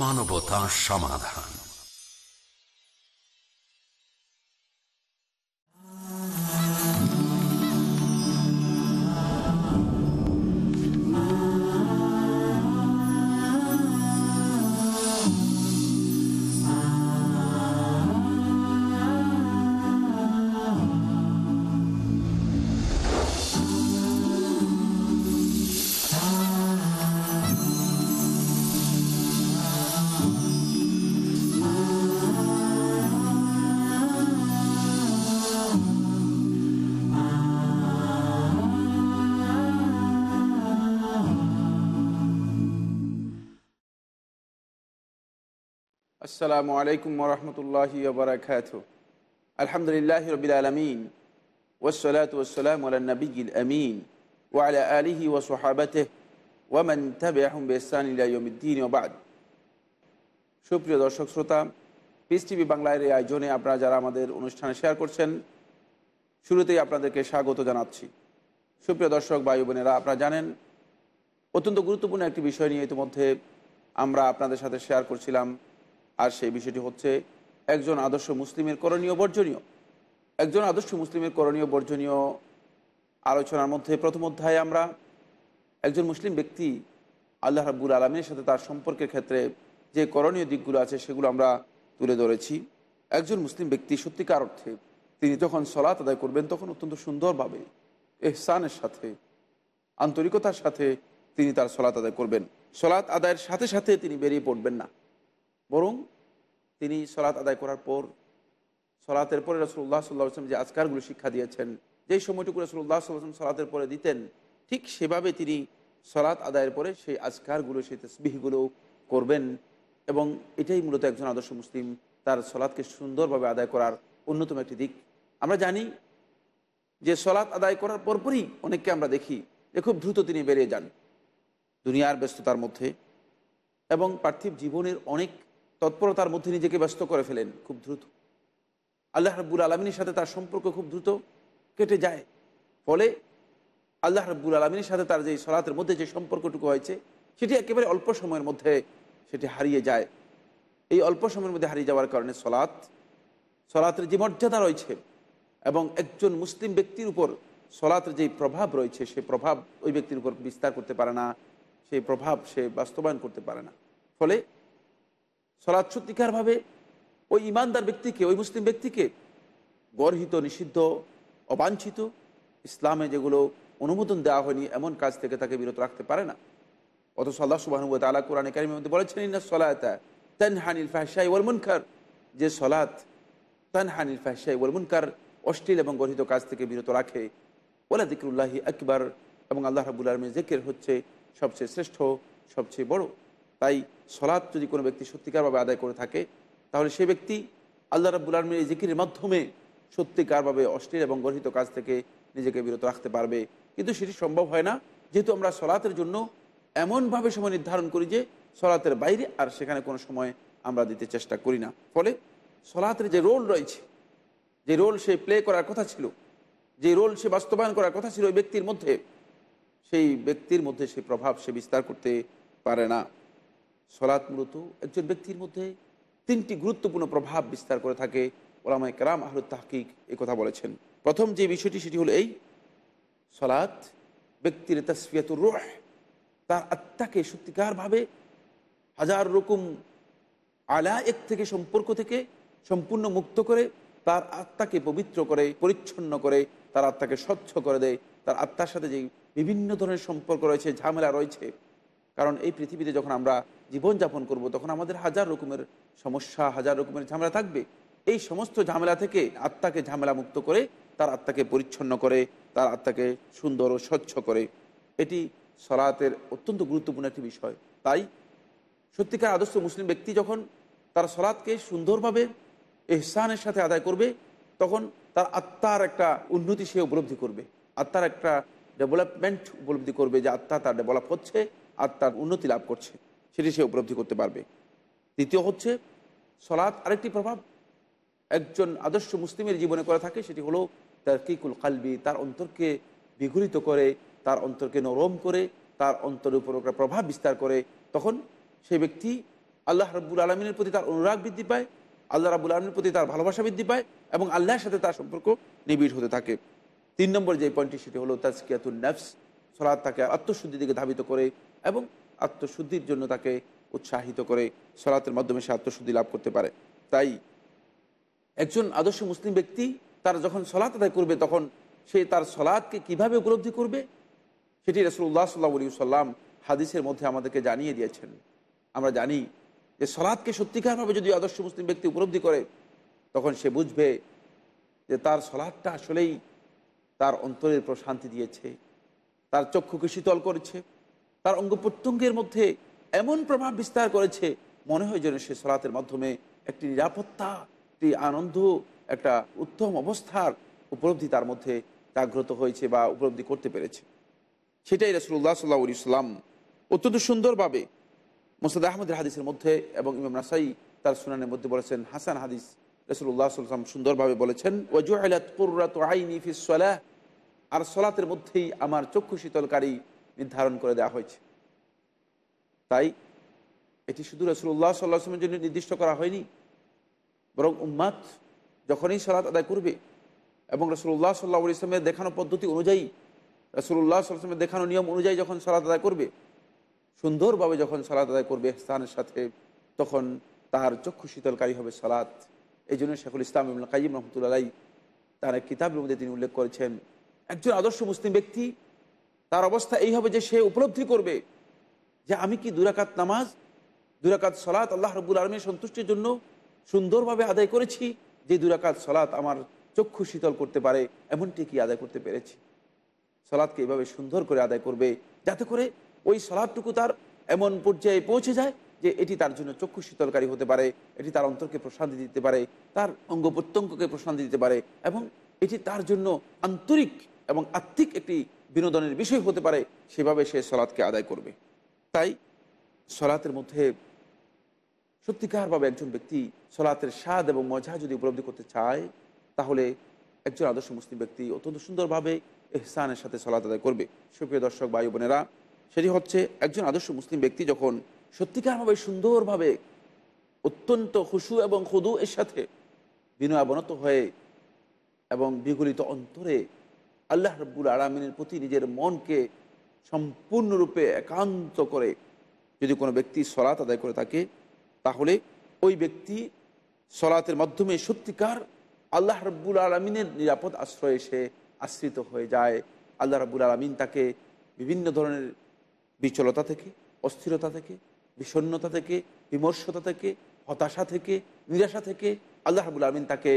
মানবতা সমাধান। আসসালামু আলাইকুম রহমতুল্লাহি বারাকাত আলহামদুলিল্লাহ রবিল আলমিন। ওসলাত ওসালাম নবীল আমিন। ওয়ালা আলিহি ও সোহাবাতে ওয়ামান তাবে ওবাদ সুপ্রিয় দর্শক শ্রোতা পিস টিভি বাংলার এই আয়োজনে আপনারা যারা আমাদের অনুষ্ঠানে শেয়ার করছেন, শুরুতেই আপনাদেরকে স্বাগত জানাচ্ছি। সুপ্রিয় দর্শক, ভাই বোনেরা, আপনারা জানেন, অত্যন্ত গুরুত্বপূর্ণ একটি বিষয় নিয়ে ইতিমধ্যে আমরা আপনাদের সাথে শেয়ার করছিলাম। আর সেই বিষয়টি হচ্ছে একজন আদর্শ মুসলিমের করণীয় বর্জনীয়। একজন আদর্শ মুসলিমের করণীয় বর্জনীয় আলোচনার মধ্যে প্রথম অধ্যায়ে আমরা একজন মুসলিম ব্যক্তি আল্লাহ রাব্বুল আলমীর সাথে তার সম্পর্কের ক্ষেত্রে যে করণীয় দিকগুলো আছে সেগুলো আমরা তুলে ধরেছি। একজন মুসলিম ব্যক্তি সত্যিকার অর্থে তিনি যখন সলাত আদায় করবেন তখন অত্যন্ত সুন্দরভাবে এহসানের সাথে, আন্তরিকতার সাথে তিনি তার সলাত আদায় করবেন। সলাৎ আদায়ের সাথে সাথে তিনি বেরিয়ে পড়বেন না। বরং তিনি সলাৎ আদায় করার পর, সলাতের পরে রসুল্লাহ সাল্লাহ আসলাম যে আজকারগুলো শিক্ষা দিয়েছেন, যেই সময়টুকু রসুল্লাহ সাল্লাম সলাতের পরে দিতেন, ঠিক সেভাবে তিনি সলাৎ আদায়ের পরে সেই আজকারগুলো, সেই তসবিহগুলো করবেন এবং এটাই মূলত একজন আদর্শ মুসলিম তার সলাৎকে সুন্দরভাবে আদায় করার অন্যতম একটি দিক। আমরা জানি যে সলাৎ আদায় করার পরপরই অনেককে আমরা দেখি যে খুব দ্রুত তিনি বেরিয়ে যান দুনিয়ার ব্যস্ততার মধ্যে এবং পার্থিব জীবনের অনেক তৎপরতার মধ্যে নিজেকে ব্যস্ত করে ফেলেন খুব দ্রুত। আল্লাহ রব্বুল আলমিনের সাথে তার সম্পর্ক খুব দ্রুত কেটে যায়। ফলে আল্লাহ রব্বুল আলমিনের সাথে তার যে সলাতের মধ্যে যে সম্পর্কটুকু হয়েছে, সেটি একেবারে অল্প সময়ের মধ্যে সেটি হারিয়ে যায়। এই অল্প সময়ের মধ্যে হারিয়ে যাওয়ার কারণে সলাৎ সলাতের যে মর্যাদা রয়েছে এবং একজন মুসলিম ব্যক্তির উপর সলাতের যে প্রভাব রয়েছে সেই প্রভাব ওই ব্যক্তির উপর বিস্তার করতে পারে না সেই প্রভাব সে বাস্তবায়ন করতে পারে না। ফলে সলাৎ সত্যিকারভাবে ওই ইমানদার ব্যক্তিকে, ওই মুসলিম ব্যক্তিকে গর্হিত, নিষিদ্ধ, অবাঞ্ছিত ইসলামে যেগুলো অনুমোদন দেওয়া হয়নি, এমন কাজ থেকে তাকে বিরত রাখতে পারে না। অথচ আল্লাহ সুবাহনু তালা কোরআন কারিমের মধ্যে বলেছেন, ইন্না সলায়তা তান হানিল ফাহসাই ওয়াল যে সলাৎ তান হানিল ফাহসাই ওয়াল মুনকার অশ্লীল এবং গর্হিত কাজ থেকে বিরত রাখে। ওলা দিকরুল্লাহি আকবর। এবং আল্লাহ রাবুল আলমের জেকের হচ্ছে সবচেয়ে শ্রেষ্ঠ, সবচেয়ে বড়। তাই সলাৎ যদি কোনো ব্যক্তি সত্যিকারভাবে আদায় করে থাকে, তাহলে সে ব্যক্তি আল্লাহ রাবুল আলমের এই জিকিরের মাধ্যমে সত্যিকারভাবে অশ্লীল এবং গর্হিত কাজ থেকে নিজেকে বিরত রাখতে পারবে। কিন্তু সেটি সম্ভব হয় না। যেহেতু আমরা সলাতের জন্য এমনভাবে সময় নির্ধারণ করি যে সলাতের বাইরে আর সেখানে কোনো সময় আমরা দিতে চেষ্টা করি না। ফলে সলাতের যে রোল রয়েছে, যে রোল সে প্লে করার কথা ছিল, যে রোল সে বাস্তবায়ন করার কথা ছিল ওই ব্যক্তির মধ্যে, সেই ব্যক্তির মধ্যে সেই প্রভাব সে বিস্তার করতে পারে না। সলাৎ মূলত একজন ব্যক্তির মধ্যে তিনটি গুরুত্বপূর্ণ প্রভাব বিস্তার করে থাকে ওলামায় কালাম আহরুদ তাহকিক এ কথা বলেছেন। প্রথম যে বিষয়টি সেটি হলো এই, সলাৎ ব্যক্তির তসফিয়াতুর রোহ, তার আত্মাকে সত্যিকারভাবে হাজার রকম আলা এক থেকে সম্পর্ক থেকে সম্পূর্ণ মুক্ত করে, তার আত্মাকে পবিত্র করে, পরিচ্ছন্ন করে, তার আত্মাকে স্বচ্ছ করে দেয়, তার আত্মার সাথে যে বিভিন্ন ধরনের সম্পর্ক রয়েছে, ঝামেলা রয়েছে কারণ এই পৃথিবীতে যখন আমরা জীবনযাপন করব, তখন আমাদের হাজার রকমের সমস্যা, হাজার রকমের ঝামেলা থাকবে। এই সমস্ত ঝামেলা থেকে আত্মাকে ঝামেলা মুক্ত করে, তার আত্মাকে পরিচ্ছন্ন করে, তার আত্মাকে সুন্দর ও স্বচ্ছ করে। এটি সলাতের অত্যন্ত গুরুত্বপূর্ণ একটি বিষয়। তাই সত্যিকার আদর্শ মুসলিম ব্যক্তি যখন তার সলাৎকে সুন্দরভাবে এহসানের সাথে আদায় করবে, তখন তার আত্মার একটা উন্নতি সে উপলব্ধি করবে। আত্মার একটা ডেভেলপমেন্ট উপলব্ধি করবে যে আত্মা তার ডেভেলপ হচ্ছে। আত্মার উন্নতি লাভ করছে, সেটি সে উপলব্ধি করতে পারবে। দ্বিতীয় হচ্ছে, সলাৎ আরেকটি প্রভাব। একজন আদর্শ মুসলিমের জীবনে করে থাকে, সেটি হলো তার কিকুল কালবি, তার অন্তরকে বিগলিত করে, তার অন্তরকে নরম করে, তার অন্তরের উপর একটা প্রভাব বিস্তার করে। তখন সেই ব্যক্তি আল্লাহ রব্বুল আলমিনের প্রতি তার অনুরাগ বৃদ্ধি পায়, আল্লাহ রাবুল আলমীর প্রতি তার ভালোবাসা বৃদ্ধি পায় এবং আল্লাহর সাথে তার সম্পর্ক নিবিড় হতে থাকে। তিন নম্বর যে পয়েন্টটি, সেটি হলো তাজকিয়াতুল নফস সলাদ তাকে আত্মশুদ্ধির দিকে ধাবিত করে এবং আত্মশুদ্ধির জন্য তাকে উৎসাহিত করে সলাতের মাধ্যমে সে আত্মশুদ্ধি লাভ করতে পারে। তাই একজন আদর্শ মুসলিম ব্যক্তি তার যখন সলাৎ আদায় করবে, তখন সে তার সলাদকে কীভাবে উপলব্ধি করবে? সেটি রসুল্লাহ সাল্লাহ আলী সাল্লাম হাদিসের মধ্যে আমাদেরকে জানিয়ে দিয়েছেন। আমরা জানি যে সলাদকে সত্যিকারভাবে যদি আদর্শ মুসলিম ব্যক্তি উপলব্ধি করে, তখন সে বুঝবে যে তার সলাদটা আসলেই তার অন্তরের প্রশান্তি দিয়েছে, তার চক্ষুকে শীতল করেছে তার অঙ্গ প্রত্যঙ্গের মধ্যে এমন প্রভাব বিস্তার করেছে, মনে হয় যেন সে সলাতের মাধ্যমে একটি নিরাপত্তা, একটি আনন্দ, একটা উত্তম অবস্থার উপলব্ধি তার মধ্যে জাগ্রত হয়েছে বা উপলব্ধি করতে পেরেছে। সেটাই রসুল্লাহ সাল্লাহ ইসলাম অত্যন্ত সুন্দরভাবে মোসাদ আহমদের হাদিসের মধ্যে এবং ইমাম নাসাই তার সুনানের মধ্যে বলেছেন, হাসান হাদিস রসুল্লাহ সাল্লাম সুন্দরভাবে বলেছেন ওজুয়ালাহ আর সলাতের মধ্যেই আমার চক্ষু শীতলকারী নির্ধারণ করে দেওয়া হয়েছে। তাই এটি শুধু রসুল্লাহ সাল্লাহামের জন্য নির্দিষ্ট করা হয়নি, বরং উম্মাদ যখনই সলাৎ আদায় করবে এবং রসুল্লাহ সাল্লাহ ইসলামের দেখানো পদ্ধতি অনুযায়ী রসুল্লাহ সাল্লামের দেখানো নিয়ম অনুযায়ী যখন সলাৎ আদায় করবে, সুন্দরভাবে যখন সলাৎ আদায় করবে স্থানের সাথে, তখন তার চক্ষু শীতলকারী হবে সলাৎ এই জন্য শেখুল ইসলাম ইবুল কাইম রহমতুল্লাহ তার কিতাবের মধ্যে তিনি উল্লেখ করেছেন, একজন আদর্শ মুসলিম ব্যক্তি তার অবস্থা এই হবে যে সে উপলব্ধি করবে যে আমি কি দুরাকাত নামাজ, দুরাকাত সলাৎ আল্লাহ রব্বুল আলমীর সন্তুষ্টির জন্য সুন্দরভাবে আদায় করেছি যে দুরাকাত সলাৎ আমার চক্ষু শীতল করতে পারে, এমনটি কি আদায় করতে পেরেছি? সলাৎকে এইভাবে সুন্দর করে আদায় করবে যাতে করে ওই সলাদটুকু তার এমন পর্যায়ে পৌঁছে যায় যে এটি তার জন্য চক্ষু শীতলকারী হতে পারে, এটি তার অন্তরকে প্রশান্তি দিতে পারে, তার অঙ্গ প্রত্যঙ্গকে প্রশান্তি দিতে পারে এবং এটি তার জন্য আন্তরিক এবং আত্মিক একটি বিনোদনের বিষয় হতে পারে, সেভাবে সে সলাৎকে আদায় করবে। তাই সলাতের মধ্যে সত্যিকারভাবে একজন ব্যক্তি সলাতের স্বাদ এবং মজা যদি উপলব্ধি করতে চায়, তাহলে একজন আদর্শ মুসলিম ব্যক্তি অত্যন্ত সুন্দরভাবে এহসানের সাথে সলাত আদায় করবে। সুপ্রিয় দর্শক, ভাই বোনেরা, সেটি হচ্ছে একজন আদর্শ মুসলিম ব্যক্তি যখন সত্যিকারভাবে সুন্দরভাবে অত্যন্ত খুশু এবং খুদু এর সাথে বিনয়াবনত হয়ে এবং বিগলিত অন্তরে আল্লাহ রব্বুল আলমিনের প্রতি নিজের মনকে সম্পূর্ণরূপে একান্ত করে যদি কোনো ব্যক্তি সলাৎ আদায় করে থাকে, তাহলে ওই ব্যক্তি সলাতের মাধ্যমে সত্যিকার আল্লাহ রব্বুল আলমিনের নিরাপদ আশ্রয়ে সে আশ্রিত হয়ে যায়। আল্লাহ রাবুল আলমিন তাকে বিভিন্ন ধরনের বিচলতা থেকে, অস্থিরতা থেকে বিষণ্নতা থেকে, বিমর্ষতা থেকে, হতাশা থেকে, নিরাশা থেকে আল্লাহ রাবুল আলমিন তাকে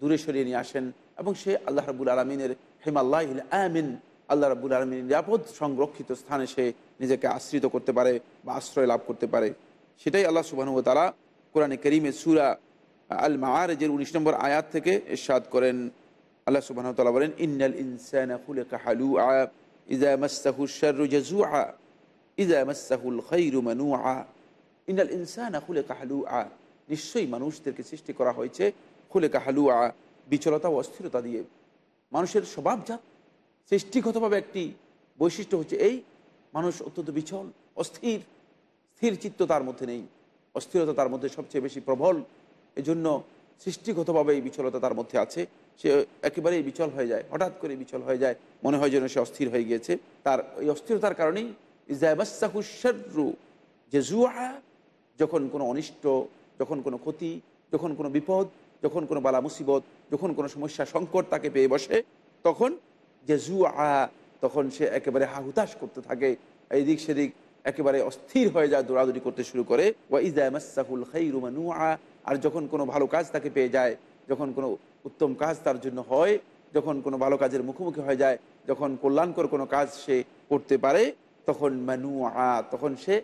দূরে সরিয়ে নিয়ে আসেন এবং সে আল্লাহ রাবুল আলমিনের হেমাল্লাহ আমিন, আল্লাহ রাবুল আলমিন নিরাপদ সংরক্ষিত স্থানে সে নিজেকে আশ্রিত করতে পারে বা আশ্রয় লাভ করতে পারে। সেটাই আল্লাহ সুবাহন তালা কোরআনে করিমে সুরা আল মাহারেজের উনিশ নম্বর আয়াত থেকে এরশাদ করেন। আল্লাহ সুবাহ তালা বলেন, ইন্নাল ইনসান হালু ইজা ইনসান নিশ্চয়ই মানুষদেরকে সৃষ্টি করা হয়েছে খুলে কাহালু আ বিচলতা ও অস্থিরতা দিয়ে। মানুষের স্বভাবজাত। সৃষ্টিগতভাবে একটি বৈশিষ্ট্য হচ্ছে এই, মানুষ অত্যন্ত বিচল, অস্থির। স্থির চিত্ত তার মধ্যে নেই। অস্থিরতা তার মধ্যে সবচেয়ে বেশি প্রবল। এজন্য সৃষ্টিগতভাবে এই বিচলতা তার মধ্যে আছে। সে একেবারেই বিচল হয়ে যায়, হঠাৎ করে বিচল হয়ে যায়। মনে হয় যেন সে অস্থির হয়ে গিয়েছে। তার এই অস্থিরতার কারণেই ইজাবাসাহুসারু যে জুয়া যখন কোনো অনিষ্ট, যখন কোনো ক্ষতি, যখন কোনো বিপদ, যখন কোনো বালা মুসিবত যখন কোনো সমস্যা, সংকট তাকে পেয়ে বসে, তখন যে জুয়া তখন সে একেবারে হাহুতাশ করতে থাকে। এইদিক সেদিক একেবারে অস্থির হয়ে যায়, দৌড়াদৌড়ি করতে শুরু করে। ওয়া ইজামাসাহুল খাইরুমানুয়া আর যখন কোনো ভালো কাজ তাকে পেয়ে যায়, যখন কোনো উত্তম কাজ তার জন্য হয়, যখন কোনো ভালো কাজের মুখোমুখি হয়ে যায়, যখন কল্যাণকর কোনো কাজ সে করতে পারে, তখন মানু আ তখন সে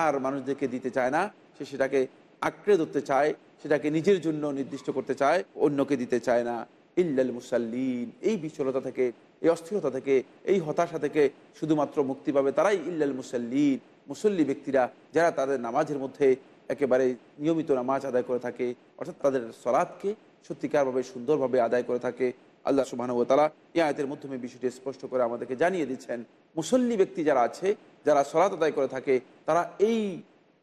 আর মানুষদেরকে দিতে চায় না। সে সেটাকে আঁকড়ে ধরতে চায়, সেটাকে নিজের জন্য নির্দিষ্ট করতে চায়, অন্যকে দিতে চায় না। ইল্লাল মুসাল্লিন। এই বিচলতা থেকে, এই অস্থিরতা থেকে, এই হতাশা থেকে শুধুমাত্র মুক্তি পাবে তারাই ইল্লাল মুসাল্লিন। মুসল্লি ব্যক্তিরা, যারা তাদের নামাজের মধ্যে একেবারে নিয়মিত নামাজ আদায় করে থাকে, অর্থাৎ তাদের সলাদকে সত্যিকারভাবে সুন্দরভাবে আদায় করে থাকে। আল্লাহ সুবাহ তালা এই আয়তের মাধ্যমে বিষয়টি স্পষ্ট করে আমাদেরকে জানিয়ে দিচ্ছেন। মুসল্লি ব্যক্তি যারা আছে, যারা সলাত আদায় করে থাকে, তারা এই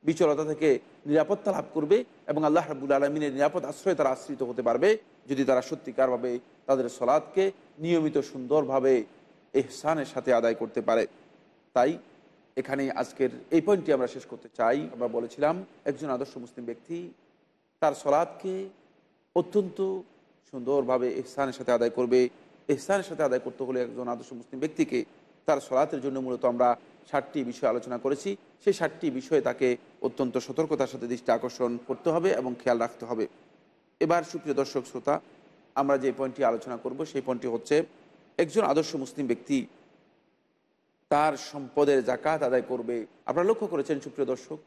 বিচলতা থেকে নিরাপত্তা লাভ করবে এবং আল্লাহ রাবুল আলমিনের নিরাপদ আশ্রয়ে তারা আশ্রিত হতে পারবে যদি তারা সত্যিকারভাবে তাদের সলাদকে নিয়মিত সুন্দরভাবে এহসানের সাথে আদায় করতে পারে। তাই এখানে আজকের এই পয়েন্টটি আমরা শেষ করতে চাই। আমরা বলেছিলাম, একজন আদর্শ মুসলিম ব্যক্তি তার সলাদকে অত্যন্ত সুন্দরভাবে এহসানের সাথে আদায় করবে। এহসানের সাথে আদায় করতে হলে একজন আদর্শ মুসলিম ব্যক্তিকে তার সলাতের জন্য মূলত আমরা ষাটটি বিষয় আলোচনা করেছি, সেই ষাটটি বিষয়ে তাকে অত্যন্ত সতর্কতার সাথে দৃষ্টি আকর্ষণ করতে হবে এবং খেয়াল রাখতে হবে। এবার সুপ্রিয় দর্শক শ্রোতা, আমরা যে পয়েন্টটি আলোচনা করব সেই পয়েন্টটি হচ্ছে, একজন আদর্শ মুসলিম ব্যক্তি তার সম্পদের জাকাত আদায় করবে। আপনারা লক্ষ্য করেছেন সুপ্রিয় দর্শক,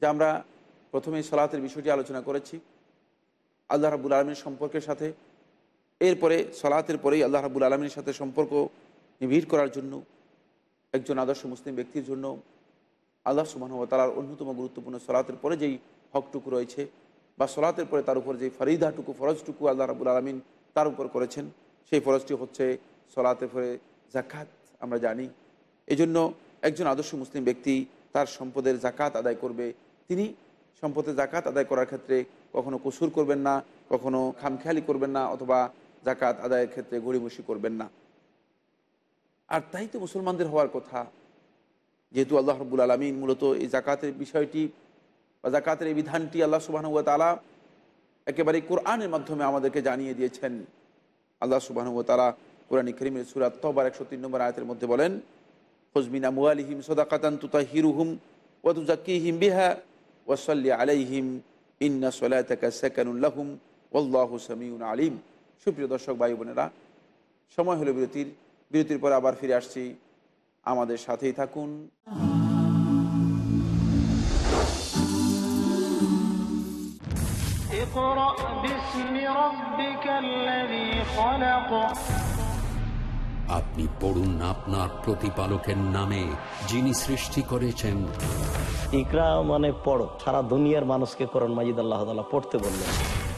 যে আমরা প্রথমে সলাতের বিষয়টি আলোচনা করেছি, আল্লাহ রাবুল আলমীর সম্পর্কের সাথে। এরপরে সলাতের পরেই আল্লাহ রাবুল আলমীর সাথে সম্পর্ক নিবিড় করার জন্য একজন আদর্শ মুসলিম ব্যক্তির জন্য আল্লাহ সুবাহতালার অন্যতম গুরুত্বপূর্ণ সলাতের পরে যেই হকটুকু রয়েছে বা সলাতের পরে তার উপর যে ফরিদাটুকু, ফরজটুকু আল্লাহ রাবুল আলমিন তার উপর করেছেন, সেই ফরজটি হচ্ছে সলাতের পরে জাকাত আমরা জানি। এই জন্য একজন আদর্শ মুসলিম ব্যক্তি তার সম্পদের জাকাত আদায় করবে। তিনি সম্পদের জাকাত আদায় করার ক্ষেত্রে কখনো কসুর করবেন না, কখনো খামখেয়ালি করবেন না অথবা জাকাত আদায়ের ক্ষেত্রে গড়িমসি করবেন না। আর তাই তো মুসলমানদের হওয়ার কথা। যেহেতু আল্লাহ রব্বুল আলমিন মূলত এই জাকাতের বিষয়টি বা জাকাতের এই বিধানটি আল্লাহ সুবাহানুয়া তালা একেবারে কোরআনের মাধ্যমে আমাদেরকে জানিয়ে দিয়েছেন। আল্লাহ সুবাহানুয়া তালা কোরআন করিমের সুরাত তবার একশো তিন নম্বর আয়তের মধ্যে বলেন ফজমিনা মুআলিহিম সদাকাতান তুতা হিরুহুম ওয়াতুজাক্কিহিম বিহা ওয়াসাল্লি আলাইহিম ইন্না সলাতাকা সাকানুল্লাহুম ওয়াল্লাহু সামিউন আলিম। সুপ্রিয় দর্শক ভাই বোনেরা সময় হলো বিরতির। বিরতির পর আবার ফিরে আসছি। আমাদের সাথেই থাকুন। আপনি পড়ুন আপনার প্রতিপালকের নামে যিনি সৃষ্টি করেছেন। ইকরা মানে পড়ো সারা দুনিয়ার মানুষকে করণ মাজিদ আল্লাহ পড়তে বললেন।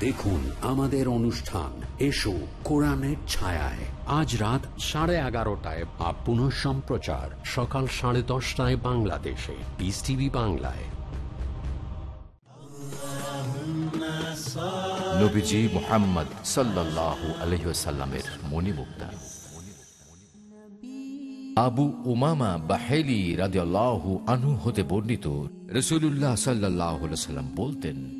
দেখুন আমাদের অনুষ্ঠান। এসো কোরআনের ছায়ায়। আজ রাত সাড়ে এগারোটায় বা পুনঃ সম্প্রচার। সকাল সাড়ে দশটায় বাংলাদেশে। পিস টিভি বাংলায়। নবীজি মোহাম্মদ সাল্লাল্লাহু আলহিসাল্লামের মণিমুক্তা। আবু উমামা বাহেলি রাদিয়াল্লাহু আনহু হতে বর্ণিত রসুল্লাহ সাল্লাহ সাল্লাম বলতেন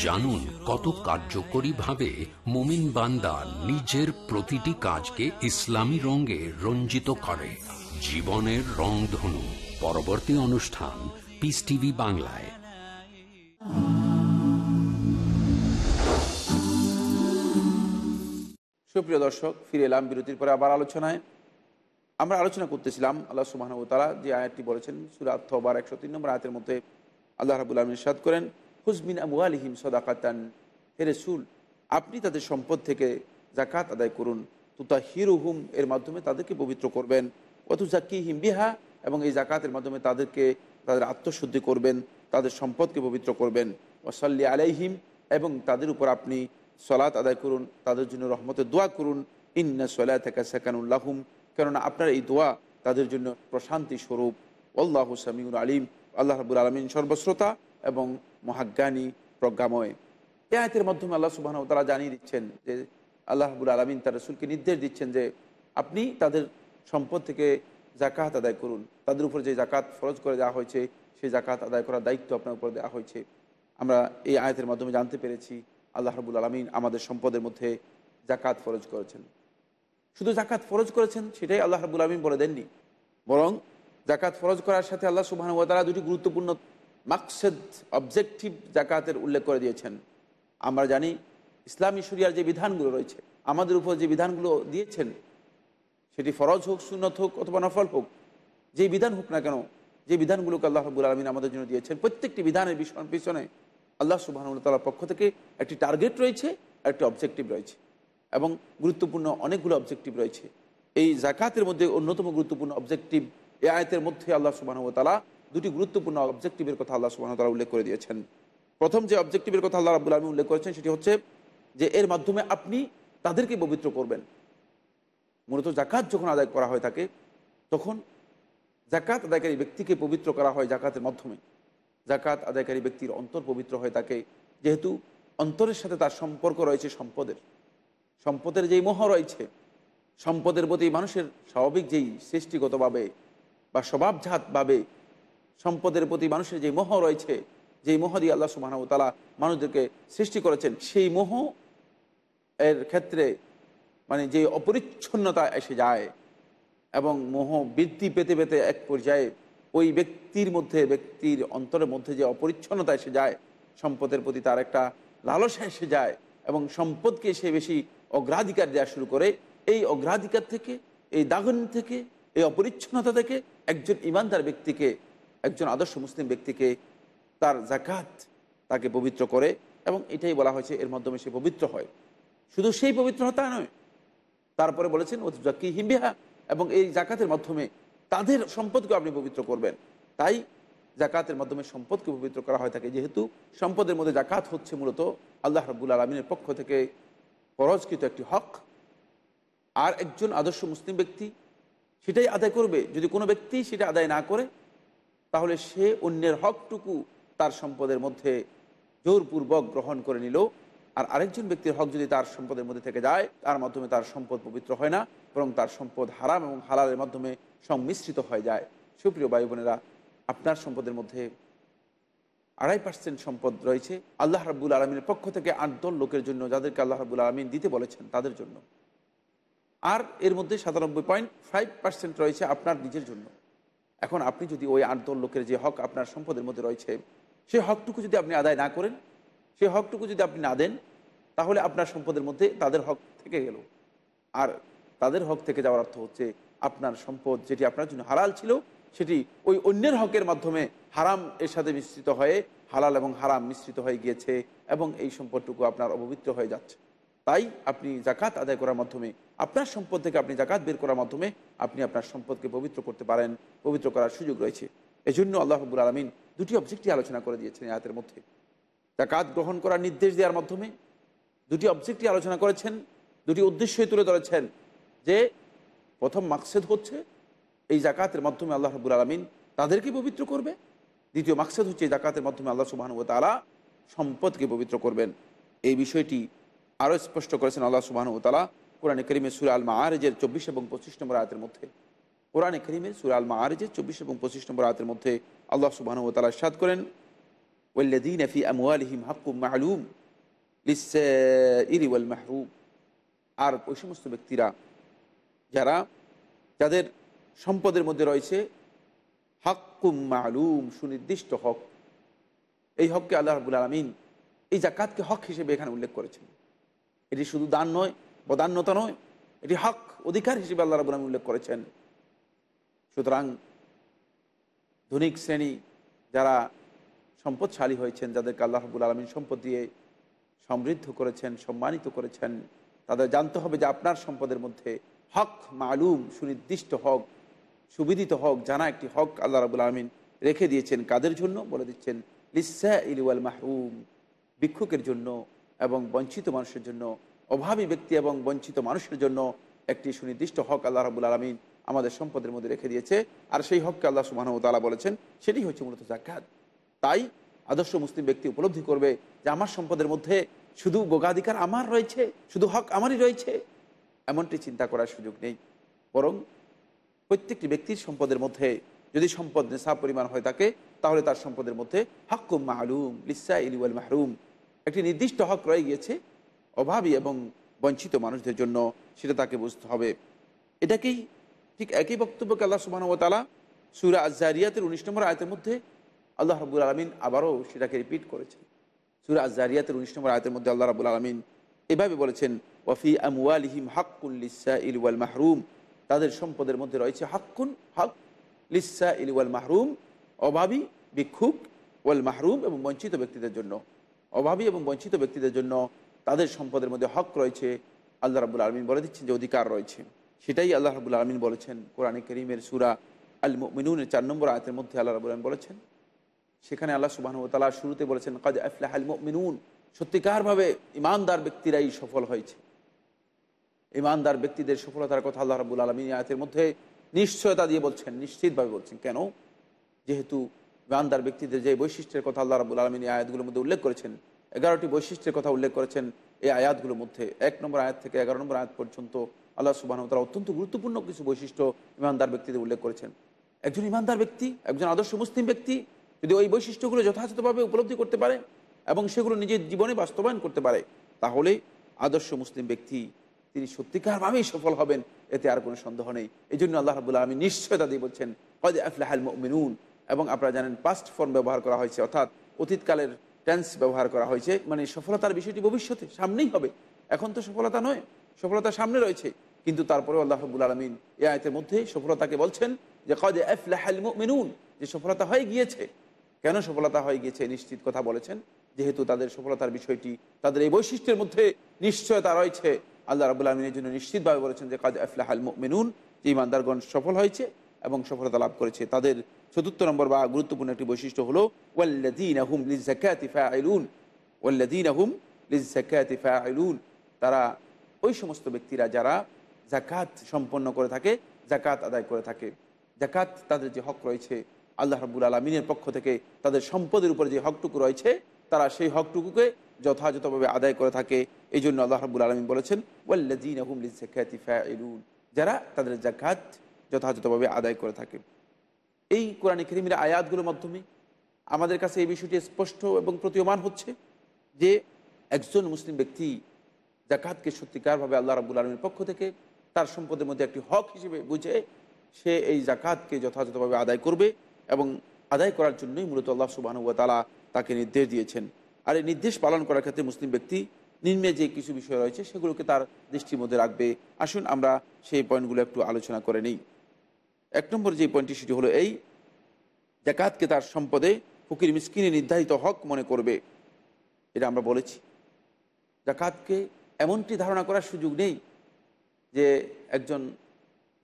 জানুন কত কার্যকরী ভাবে মোমিন বান্দা নিজের প্রতিটি কাজকে ইসলামী রঙে রঞ্জিত করে। জীবনের রংধনু। পরবর্তী অনুষ্ঠান পিস টিভি বাংলায়। সুপ্রিয় দর্শক, ফিরে এলাম বিরতির পরে আবার আলোচনায়। আমরা আলোচনা করতেছিলাম আল্লাহ সুবাহ তালা যে আয়াতটি বলেছেন সুরাত থবার একশো তিন নম্বর আয়াতের মধ্যে আল্লাহ রাবুল করেন হুজমিন আমিম সদাকাতান। হেরে সুল আপনি তাদের সম্পদ থেকে জাকাত আদায় করুন। তুতা হিরুহুম এর মাধ্যমে তাদেরকে পবিত্র করবেন। অতুজাকি হিম বিহা, এবং এই জাকাতের মাধ্যমে তাদেরকে, তাদের আত্মশুদ্ধি করবেন, তাদের সম্পদকে পবিত্র করবেন। ওসাল্লি আলাইহিম, এবং তাদের উপর আপনি সলাত আদায় করুন, তাদের জন্য রহমতের দোয়া করুন। ইন্না সলাহ থেকে সেকানুল্লাহুম কেননা আপনার এই দোয়া তাদের জন্য প্রশান্তি স্বরূপ। আল্লাহ সামিউল আলিম, আল্লাহ রাবুল আলমিন সর্বশ্রোতা, এবং মহাজ্ঞানী প্রজ্ঞাময়। এ আয়তের মাধ্যমে আল্লাহ সুবাহ তারা জানিয়ে দিচ্ছেন যে আল্লাহ রাবুল আলমিন তার রসুলকে নির্দেশ দিচ্ছেন যে আপনি তাদের সম্পদ থেকে জাকাত আদায় করুন। তাদের উপর যে জাকাত ফরজ করে দেওয়া হয়েছে, সেই জাকাত আদায় করার দায়িত্ব আপনার উপর দেওয়া হয়েছে। আমরা এই আয়তের মাধ্যমে জানতে পেরেছি আল্লাহ রাবুল আলমিন আমাদের সম্পদের মধ্যে জাকাত ফরজ করেছেন। শুধু জাকাত ফরজ করেছেন, সেটাই আল্লাহ রাবুল আলমিন বলে দেননি। বরং জাকাত ফরজ করার সাথে আল্লাহ সুবাহ তারা দুটি গুরুত্বপূর্ণ মাকসেদ অবজেক্টিভ জাকাতের উল্লেখ করে দিয়েছেন। আমরা জানি ইসলামী শরিয়ার যে বিধানগুলো রয়েছে, আমাদের উপর যে বিধানগুলো দিয়েছেন, সেটি ফরজ হোক, সুন্নত হোক অথবা নফল হোক যে বিধান হোক না কেন, যে বিধানগুলোকে আল্লাহ রাবুল আলমিন আমাদের জন্য দিয়েছেন, প্রত্যেকটি বিধানের বিষয় পিছনে আল্লাহ সুবাহ তালার পক্ষ থেকে একটি টার্গেট রয়েছে একটি অবজেক্টিভ রয়েছে এবং গুরুত্বপূর্ণ অনেকগুলো অবজেক্টিভ রয়েছে। এই জাকাতের মধ্যে অন্যতম গুরুত্বপূর্ণ অবজেক্টিভ এ আয়তের মধ্যে আল্লাহ সুবাহ তালা দুটি গুরুত্বপূর্ণ অবজেক্টিভের কথা আল্লাহ সুবাহ তালা উল্লেখ করে দিয়েছেন। প্রথম যে অবজেক্টিভের কথা আল্লাহ রাবুল আলমী উল্লেখ করেছেন সেটি হচ্ছে যে এর মাধ্যমে আপনি তাদেরকে পবিত্র করবেন। মূলত জাকাত যখন আদায় করা হয় থাকে, তখন জাকাত আদায়কারী ব্যক্তিকে পবিত্র করা হয় জাকাতের মাধ্যমে। জাকাত আদায়কারী ব্যক্তির অন্তর পবিত্র হয়ে থাকে, যেহেতু অন্তরের সাথে তার সম্পর্ক রয়েছে সম্পদের। সম্পদের যেই মোহ রয়েছে, সম্পদের প্রতি মানুষের স্বাভাবিক যেই সৃষ্টিগতভাবে বা স্বভাবজাতভাবে সম্পদের প্রতি মানুষের যে মোহ রয়েছে, যেই মোহ দিয়ে আল্লাহ সুবাহ তালা মানুষদেরকে সৃষ্টি করেছেন, সেই মোহ এর ক্ষেত্রে মানে যে অপরিচ্ছন্নতা এসে যায় এবং মোহ বৃদ্ধি পেতে পেতে এক পর্যায়ে ওই ব্যক্তির মধ্যে, ব্যক্তির অন্তরের মধ্যে যে অপরিচ্ছন্নতা এসে যায়, সম্পদের প্রতি তার একটা লালসা এসে যায় এবং সম্পদকে সে বেশি অগ্রাধিকার দেওয়া শুরু করে, এই অগ্রাধিকার থেকে, এই দাগন থেকে, এই অপরিচ্ছন্নতা থেকে একজন ইমানদার ব্যক্তিকে একজন আদর্শ মুসলিম ব্যক্তিকে তার জাকাত তাকে পবিত্র করে এবং এটাই বলা হয়েছে, এর মাধ্যমে সে পবিত্র হয়। শুধু সেই পবিত্র তা নয়, তারপরে বলেছেন জাকি হিমবিহা এবং এই জাকাতের মাধ্যমে তাদের সম্পদকে আপনি পবিত্র করবেন। তাই জাকাতের মাধ্যমে সম্পদকে পবিত্র করা হয় থাকে যেহেতু সম্পদের মধ্যে জাকাত হচ্ছে মূলত আল্লাহ রব্বুল আলমিনের পক্ষ থেকে ফরজকৃত একটি হক। আর একজন আদর্শ মুসলিম ব্যক্তি সেটাই আদায় করবে। যদি কোনো ব্যক্তি সেটা আদায় না করে তাহলে সে অন্যের হকটুকু তার সম্পদের মধ্যে জোরপূর্বক গ্রহণ করে নিল। আর আরেকজন ব্যক্তির হক যদি তার সম্পদের মধ্যে থেকে যায়, তার মাধ্যমে তার সম্পদ পবিত্র হয় না, বরং তার সম্পদ হারাম এবং হালালের মাধ্যমে সংমিশ্রিত হয়ে যায়। সুপ্রিয় ভাই বোনেরা, আপনার সম্পদের মধ্যে আড়াই পার্সেন্ট সম্পদ রয়েছে। আল্লাহ রাবুল আলমিনের পক্ষ থেকে আট দল লোকের জন্য যাদেরকে আল্লাহ রাবুল আলমিন দিতে বলেছেন, তাদের জন্য। আর এর মধ্যে সাতানব্বই পয়েন্ট ফাইভ পার্সেন্ট রয়েছে আপনার নিজের জন্য। এখন আপনি যদি ওই আট দল লোকের যে হক আপনার সম্পদের মধ্যে রয়েছে সেই হকটুকু যদি আপনি আদায় না করেন সেই হকটুকু যদি আপনি না দেন, তাহলে আপনার সম্পদের মধ্যে তাদের হক থেকে গেল। আর তাদের হক থেকে যাওয়ার অর্থ হচ্ছে, আপনার সম্পদ যেটি আপনার জন্য হালাল ছিল, সেটি ওই অন্যের হকের মাধ্যমে হারাম এর সাথে মিশ্রিত হয়ে, হালাল এবং হারাম মিশ্রিত হয়ে গিয়েছে এবং এই সম্পদটুকু আপনার অপবিত্র হয়ে যাচ্ছে। তাই আপনি জাকাত আদায় করার মাধ্যমে আপনার সম্পদ থেকে আপনি জাকাত বের করার মাধ্যমে আপনি আপনার সম্পদকে পবিত্র করতে পারেন, পবিত্র করার সুযোগ রয়েছে। এই জন্য আল্লাহ রবুল আলমিন দুটি অবজেক্টই আলোচনা করে দিয়েছেন আয়াতের মধ্যে। জাকাত গ্রহণ করার নির্দেশ দেওয়ার মাধ্যমে দুটি অবজেক্টই আলোচনা করেছেন, দুটি উদ্দেশ্যই তুলে ধরেছেন যে প্রথম মাকসেদ হচ্ছে এই জাকাতের মাধ্যমে আল্লাহ রবুল আলমিন তাদেরকে পবিত্র করবে। দ্বিতীয় মাকসেদ হচ্ছে এই জাকাতের মাধ্যমে আল্লাহ সুবাহানু তালা সম্পদকে পবিত্র করবেন। এই বিষয়টি আরও স্পষ্ট করেছেন আল্লাহ সুবাহানু তালা কোরআনে করিমের সুরা আল মাহারেজের চব্বিশ এবং পঁচিশ নম্বর আয়তের মধ্যে। কোরআনে করিমের সুরা আল মাহারেজের চব্বিশ এবং পঁচিশ নম্বর আয়তের মধ্যে আল্লাহ সুবাহানু তালা সাদ করেন ওয়াল্লাদিন ফি মালুম লিসাইরি ওয়াল মাহরুম আর ওই সমস্ত ব্যক্তিরা, যারা যাদের সম্পদের মধ্যে রয়েছে, হাক্কুম মালুম, সুনির্দিষ্ট হক। এই হককে আল্লাহ রাবুল আলমিন এই জাকাতকে হক হিসেবে এখানে উল্লেখ করেছেন। এটি শুধু দান নয় বদান্যতা নয়। এটি হক অধিকার হিসেবে আল্লাহ রাবুল আলমিন উল্লেখ করেছেন। সুতরাং ধনিক শ্রেণি যারা সম্পদশালী হয়েছেন, যাদেরকে আল্লাহ রাবুল আলমিন সম্পদ দিয়ে সমৃদ্ধ করেছেন, সম্মানিত করেছেন, তাদের জানতে হবে যে আপনার সম্পদের মধ্যে হক মালুম, সুনির্দিষ্ট হক, সুবিদিত হক, জানা একটি হক আল্লাহ রাবুল আলমিন রেখে দিয়েছেন কাদের জন্য? বলে দিচ্ছেন লিসা ইলুয়াল মাহরুম ভিক্ষুকের জন্য এবং বঞ্চিত মানুষের জন্য অভাবী ব্যক্তি এবং বঞ্চিত মানুষের জন্য একটি সুনির্দিষ্ট হক আল্লাহ রাবুল আলমিন আমাদের সম্পদের মধ্যে রেখে দিয়েছে। আর সেই হককে আল্লাহ সুবাহতালা বলেছেন, সেটি হচ্ছে মূলত জাকাত তাই আদর্শ মুসলিম ব্যক্তি উপলব্ধি করবে যে আমার সম্পদের মধ্যে শুধু ভোগাধিকার আমার রয়েছে, শুধু হক আমারই রয়েছে, এমনটি চিন্তা করার সুযোগ নেই। বরং প্রত্যেকটি ব্যক্তির সম্পদের মধ্যে যদি সম্পদ নেশা পরিমাণ হয়ে থাকে তাহলে তার সম্পদের মধ্যে হাক্কুম মাহলুম লিসা ইলিউল মাহরুম। একটি নির্দিষ্ট হক রয়ে গিয়েছে অভাবী এবং বঞ্চিত মানুষদের জন্য সেটা তাকে বুঝতে হবে। এটাকেই ঠিক একই বক্তব্যকে আল্লাহ সুবাহ তালা সুরা আজারিয়াতের উনিশ নম্বর আয়তের মধ্যে আল্লাহ রাবুল আলমিন আবারও সেটাকে রিপিট করেছেন। সুরা আজারিয়াতের উনিশ নম্বর আয়তের মধ্যে আল্লাহ রাবুল আলমিন এভাবে বলেছেন ওয়াফি আমওয়ালিহিম হাক্কুল লিসা ইলওয়াল মাহরুম। তাদের সম্পদের মধ্যে রয়েছে হাক্কুন হক লিসা ইলওয়াল মাহরুম, অভাবী, ভিক্ষুক, ওয়াল মাহরুম এবং বঞ্চিত ব্যক্তিদের জন্য। অভাবী এবং বঞ্চিত ব্যক্তিদের জন্য তাদের সম্পদের মধ্যে হক রয়েছে, আল্লাহ রাবুল আলমিন বলে দিচ্ছেন যে অধিকার রয়েছে। সেটাই আল্লাহ রাবুল আলমিন বলেছেন কোরআনে করিমের সুরা আল মিনুনের চার নম্বর আয়তের মধ্যে আল্লাহ রাবুল আলমিন বলেছেন। সেখানে আল্লাহ সুবাহ তালা শুরুতে বলেছেন কাজ আফলাহ আল মিনুন সত্যিকারভাবে ইমানদার ব্যক্তিরাই সফল হয়েছে। ইমানদার ব্যক্তিদের সফলতার কথা আল্লাহ রাবুল আলমী আয়াতের মধ্যে নিশ্চয়তা দিয়ে বলছেন, নিশ্চিতভাবে বলছেন। কেন? যেহেতু ইমানদার ব্যক্তিদের যে বৈশিষ্ট্যের কথা আল্লাহ রাবুল আলমিন আয়াতগুলোর মধ্যে উল্লেখ করেছেন এগারোটি বৈশিষ্ট্যের কথা উল্লেখ করেছেন এই আয়াতগুলোর মধ্যে। এক নম্বর আয়াত থেকে এগারো নম্বর আয়াত পর্যন্ত আল্লাহ সুবাহ তারা অত্যন্ত গুরুত্বপূর্ণ কিছু বৈশিষ্ট্য ইমানদার ব্যক্তিদের উল্লেখ করেছেন। একজন ইমানদার ব্যক্তি, একজন আদর্শ মুসলিম ব্যক্তি যদি ওই বৈশিষ্ট্যগুলো যথাযথভাবে উপলব্ধি করতে পারে এবং সেগুলো নিজের জীবনে বাস্তবায়ন করতে পারে, তাহলে আদর্শ মুসলিম ব্যক্তি তিনি সত্যিকারভাবেই সফল হবেন, এতে আর কোনো সন্দেহ নেই। এই জন্য আল্লাহ রাবুল্লাহ আমি নিশ্চয়তা দিয়ে বলছেন হজ আফলাহাল মিনুন এবং আপনারা জানেন পাস্ট ফর্ম ব্যবহার করা হয়েছে, অর্থাৎ অতীতকালের টেন্স ব্যবহার করা হয়েছে। মানে সফলতার বিষয়টি ভবিষ্যতে সামনেই হবে। এখন তো সফলতা নয়, সফলতা সামনে রয়েছে। কিন্তু তারপরে আল্লাহ রবুল আলমিন এ আয়তের মধ্যে সফলতাকে বলছেন যে, কদ আফলাহাল মিনুন যে সফলতা হয়ে গিয়েছে। কেন সফলতা হয়ে গিয়েছে নিশ্চিত কথা বলেছেন? যেহেতু তাদের সফলতার বিষয়টি, তাদের এই বৈশিষ্ট্যের মধ্যে নিশ্চয়তা রয়েছে। আল্লাহ রাবুল আলমিনের জন্য নিশ্চিতভাবে বলেছেন যে কাজ আফলাহাল মেনুন যে ইমানদারগণ সফল হয়েছে এবং সফলতা লাভ করেছে। তাদের চতুর্থ নম্বর বা গুরুত্বপূর্ণ একটি বৈশিষ্ট্য হলো আহুম আহুম তারা ওই সমস্ত ব্যক্তিরা যারা জাকাত সম্পন্ন করে থাকে জাকাত আদায় করে থাকে। জাকাত তাদের যে হক রয়েছে, আল্লাহ রাবুল আলমিনের পক্ষ থেকে তাদের সম্পদের উপরে যে হকটুকু রয়েছে, তারা সেই হকটুকুকে যথাযথভাবে আদায় করে থাকে। এই জন্য আল্লাহ রাবুল আলমিন বলেছেন ওয়াল্লাদিন যারা তাদের জাকাত যথাযথভাবে আদায় করে থাকে। এই কোরআন করিমের আয়াতগুলোর মাধ্যমে আমাদের কাছে এই বিষয়টি স্পষ্ট এবং প্রতীয়মান হচ্ছে যে একজন মুসলিম ব্যক্তি জাকাতকে সত্যিকারভাবে আল্লাহ রাবুল আলমীর পক্ষ থেকে তার সম্পদের মধ্যে একটি হক হিসেবে বুঝে সে এই জাকাতকে যথাযথভাবে আদায় করবে এবং আদায় করার জন্যই মূলত আল্লাহ সুবাহানুয়া তালা তাকে নির্দেশ দিয়েছেন। আর এই নির্দেশ পালন করার ক্ষেত্রে মুসলিম ব্যক্তি নিম্নে যে কিছু বিষয় রয়েছে সেগুলোকে তার দৃষ্টির মধ্যে রাখবে। আসুন আমরা সেই পয়েন্টগুলো একটু আলোচনা করে নিই। এক নম্বর যে পয়েন্টটি সেটি হলো এই, জাকাতকে তার সম্পদে ফকির মিসকিনে নির্ধারিত হক মনে করবে, এটা আমরা বলেছি। জাকাতকে এমনটি ধারণা করার সুযোগ নেই যে একজন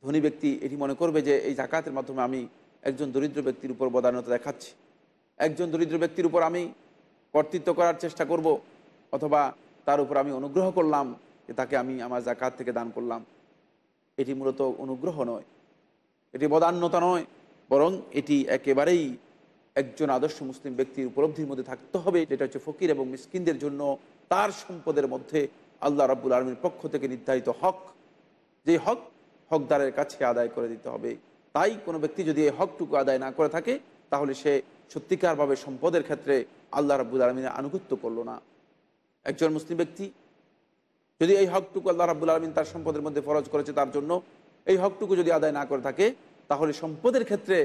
ধনী ব্যক্তি এটি মনে করবে যে এই জাকাতের মাধ্যমে আমি একজন দরিদ্র ব্যক্তির উপর বদান্যতা দেখাচ্ছি। একজন দরিদ্র ব্যক্তির উপর আমি কর্তৃত্ব করার চেষ্টা করব, অথবা তার উপর আমি অনুগ্রহ করলাম যে তাকে আমি আমার জাকাত থেকে দান করলাম। এটি মূলত অনুগ্রহ নয়। এটি বদান্যতা নয়, বরং এটি একেবারেই একজন আদর্শ মুসলিম ব্যক্তির উপলব্ধির মধ্যে থাকতে হবে। যেটা হচ্ছে ফকির এবং মিসকিনদের জন্য তার সম্পদের মধ্যে আল্লাহ রাবুল আলমীর পক্ষ থেকে নির্ধারিত হক। যে হক হকদারের কাছে আদায় করে দিতে হবে। তাই কোনো ব্যক্তি যদি এই হকটুকু আদায় না করে থাকে, তাহলে সে সত্যিকারভাবে সম্পদের ক্ষেত্রে আল্লাহ রাবুল আলমিনের আনুগত্য করল না। একজন মুসলিম ব্যক্তি যদি এই হকটুকু আল্লাহ রাবুল আলমিন তার সম্পদের মধ্যে ফরজ করেছে, তার জন্য এই হকটুকু যদি আদায় না করে থাকে, তাহলে সম্পদের ক্ষেত্রে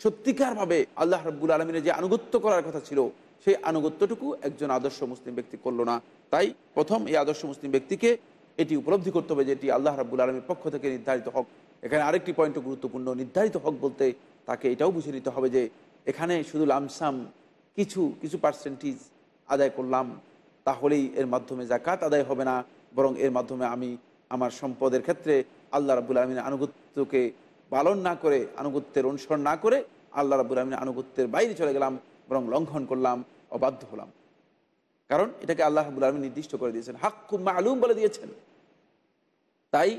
সত্যিকারভাবে আল্লাহ রব্বুল আলমিনের যে আনুগত্য করার কথা ছিল, সেই আনুগত্যটুকু একজন আদর্শ মুসলিম ব্যক্তি করল না। তাই প্রথম এই আদর্শ মুসলিম ব্যক্তিকে এটি উপলব্ধি করতে হবে যে এটি আল্লাহ রাব্বুল আলমীর পক্ষ থেকে নির্ধারিত হক। এখানে আরেকটি পয়েন্ট গুরুত্বপূর্ণ, নির্ধারিত হক বলতে তাকে এটাও বুঝে নিতে হবে যে এখানে শুধু লামসাম কিছু কিছু পার্সেন্টেজ আদায় করলাম, তাহলেই এর মাধ্যমে জাকাত আদায় হবে না, বরং এর মাধ্যমে আমি আমার সম্পদের ক্ষেত্রে আল্লাহ রাবুল আলমিনের আনুগত্যকে পালন না করে, আনুগত্যের অনুসরণ না করে আল্লাহ রাবুল আলমিনের আনুগত্যের বাইরে চলে গেলাম, বরং লঙ্ঘন করলাম, অবাধ্য হলাম। কারণ এটাকে আল্লাহ রাবুল আলমী নির্দিষ্ট করে দিয়েছেন। হাক্কু মালুম বলে দিয়েছেন। তাই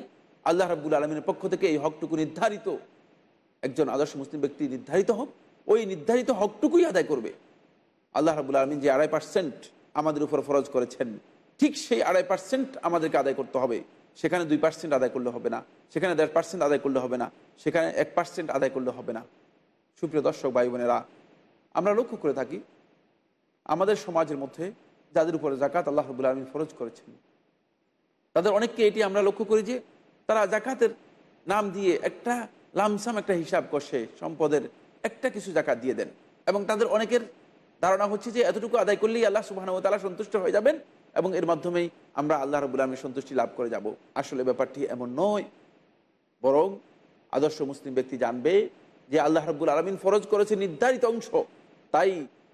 আল্লাহ রাবুল আলমিনের পক্ষ থেকে এই হকটুকু নির্ধারিত, একজন আদর্শ মুসলিম ব্যক্তি নির্ধারিত হক, ওই নির্ধারিত হকটুকুই আদায় করবে। আল্লাহ রাবুল আলমিন যে আড়াই পার্সেন্ট আমাদের উপর ফরজ করেছেন, ঠিক সেই আড়াই পার্সেন্ট আমাদেরকে আদায় করতে হবে। সেখানে দুই পার্সেন্ট আদায় করলে হবে না, সেখানে দেড় পার্সেন্ট আদায় করলে হবে না, সেখানে এক পার্সেন্ট আদায় করলে হবে না। সুপ্রিয় দর্শক, ভাই বোনেরা, আমরা লক্ষ্য করে থাকি, আমাদের সমাজের মধ্যে যাদের উপরে জাকাত আল্লাহ রবুল আলমিন ফরজ করেছেন, তাদের অনেককে এটি আমরা লক্ষ্য করি যে, তারা জাকাতের নাম দিয়ে একটা লামসাম একটা হিসাব কষে সম্পদের একটা কিছু জাকাত দিয়ে দেন। এবং তাদের অনেকের ধারণা হচ্ছে যে, এতটুকু আদায় করলেই আল্লাহ সুবাহ তালা সন্তুষ্ট হয়ে যাবেন এবং এর মাধ্যমেই আমরা আল্লাহ রবুল আলমীর সন্তুষ্টি লাভ করে যাব। আসলে ব্যাপারটি এমন নয়, বরং আদর্শ মুসলিম ব্যক্তি জানবে যে আল্লাহ রব্বুল আলমিন ফরজ করেছে নির্ধারিত অংশ। তাই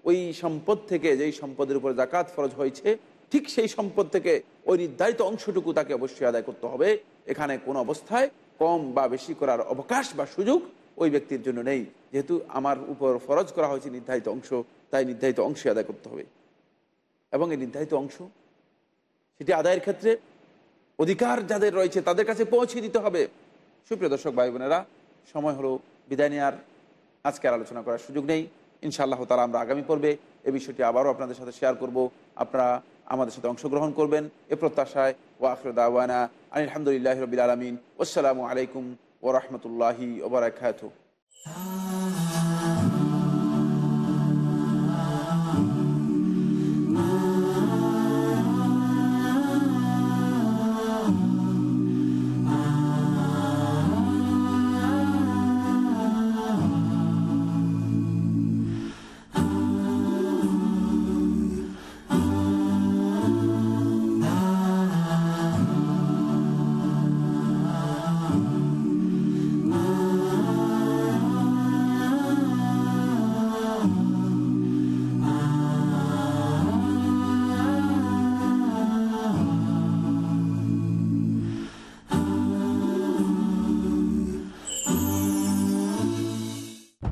ওই সম্পদ থেকে যেই সম্পদের উপর জাকাত ফরজ হয়েছে, ঠিক সেই সম্পদ থেকে ওই নির্ধারিত অংশটুকু তাকে অবশ্যই আদায় করতে হবে। এখানে কোনো অবস্থায় কম বা বেশি করার অবকাশ বা সুযোগ ওই ব্যক্তির জন্য নেই। যেহেতু আমার উপর ফরজ করা হয়েছে নির্ধারিত অংশ, তাই নির্ধারিত অংশে আদায় করতে হবে। এবং এই নির্ধারিত অংশ সেটি আদায়ের ক্ষেত্রে অধিকার যাদের রয়েছে তাদের কাছে পৌঁছে দিতে হবে। সুপ্রিয় দর্শক ভাই বোনেরা, সময় হলো বিদায় নেওয়ার আজকে আলোচনা করার সুযোগ নেই। ইনশাআল্লাহ তালা আমরা আগামী পর্বে এ বিষয়টি আবারও আপনাদের সাথে শেয়ার করব। আপনারা আমাদের সাথে অংশগ্রহণ করবেন এ প্রত্যাশায়। ও আখর দাওয়ানা আলহামদুলিল্লাহ রবিল আলমিন। আসসালামু আলাইকুম ও রহমতুল্লাহি ওবরাকাত